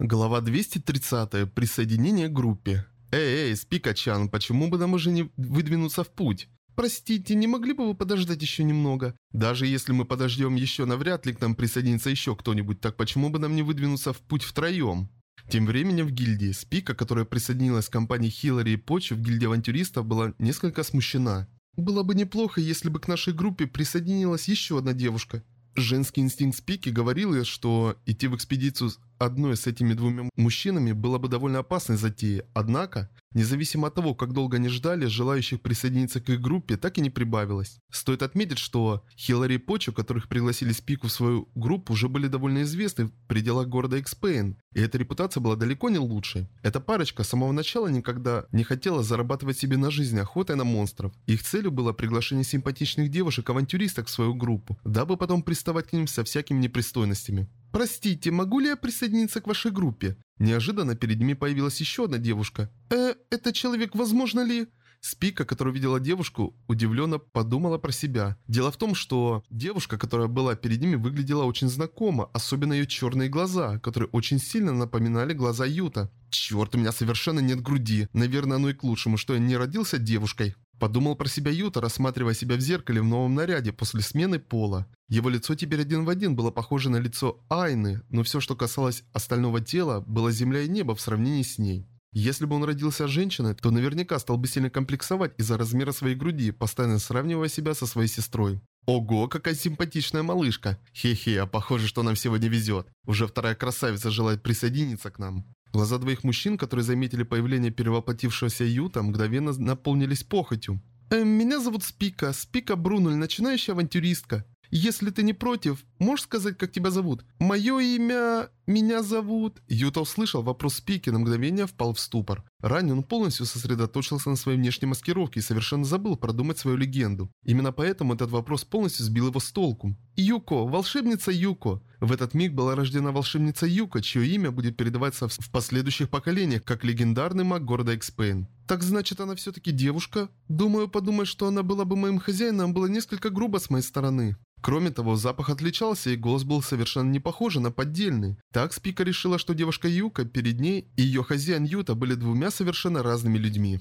Глава 230. Присоединение к группе. Эй, эй, Спикачан, почему бы нам уже не выдвинуться в путь? Простите, не могли бы вы подождать еще немного? Даже если мы подождем еще, навряд ли к нам присоединится еще кто-нибудь, так почему бы нам не выдвинуться в путь втроем? Тем временем в гильдии Спика, которая присоединилась к компании Хиллари и Почи в гильдии авантюристов, была несколько смущена. Было бы неплохо, если бы к нашей группе присоединилась еще одна девушка. Женский инстинкт Спики говорил ей, что идти в экспедицию одной с этими двумя мужчинами было бы довольно опасной затеей, однако, независимо от того, как долго они ждали, желающих присоединиться к их группе так и не прибавилось. Стоит отметить, что Хиллари и Почу, которых пригласили Спику в свою группу, уже были довольно известны в пределах города Экспейн, и эта репутация была далеко не лучшей. Эта парочка с самого начала никогда не хотела зарабатывать себе на жизнь охотой на монстров. Их целью было приглашение симпатичных девушек-авантюристок в свою группу, дабы потом приставать к ним со всякими непристойностями. «Простите, могу ли я присоединиться к вашей группе?» Неожиданно перед ними появилась еще одна девушка. «Э, это человек, возможно ли...» Спика, которая видела девушку, удивленно подумала про себя. Дело в том, что девушка, которая была перед ними, выглядела очень знакомо, особенно ее черные глаза, которые очень сильно напоминали глаза Юта. «Черт, у меня совершенно нет груди. Наверное, оно и к лучшему, что я не родился девушкой». Подумал про себя Юта, рассматривая себя в зеркале в новом наряде после смены пола. Его лицо теперь один в один было похоже на лицо Айны, но все, что касалось остального тела, было земля и небо в сравнении с ней. Если бы он родился женщиной, то наверняка стал бы сильно комплексовать из-за размера своей груди, постоянно сравнивая себя со своей сестрой. Ого, какая симпатичная малышка. Хе-хе, а похоже, что нам сегодня везет. Уже вторая красавица желает присоединиться к нам. Глаза двоих мужчин, которые заметили появление перевоплотившегося Юта, мгновенно наполнились похотью. «Э, «Меня зовут Спика, Спика Брунуль, начинающая авантюристка. Если ты не против, можешь сказать, как тебя зовут? Мое имя... Меня зовут...» Юта услышал вопрос Спики, на мгновение впал в ступор. Ранее он полностью сосредоточился на своей внешней маскировке и совершенно забыл продумать свою легенду. Именно поэтому этот вопрос полностью сбил его с толку. Юко, волшебница Юко. В этот миг была рождена волшебница Юко, чье имя будет передаваться в последующих поколениях, как легендарный маг города Экспейн. Так значит, она все-таки девушка? Думаю, подумать, что она была бы моим хозяином, было несколько грубо с моей стороны. Кроме того, запах отличался, и голос был совершенно не похож на поддельный. Так Спика решила, что девушка Юка перед ней и ее хозяин Юта были двумя совершенно разными людьми.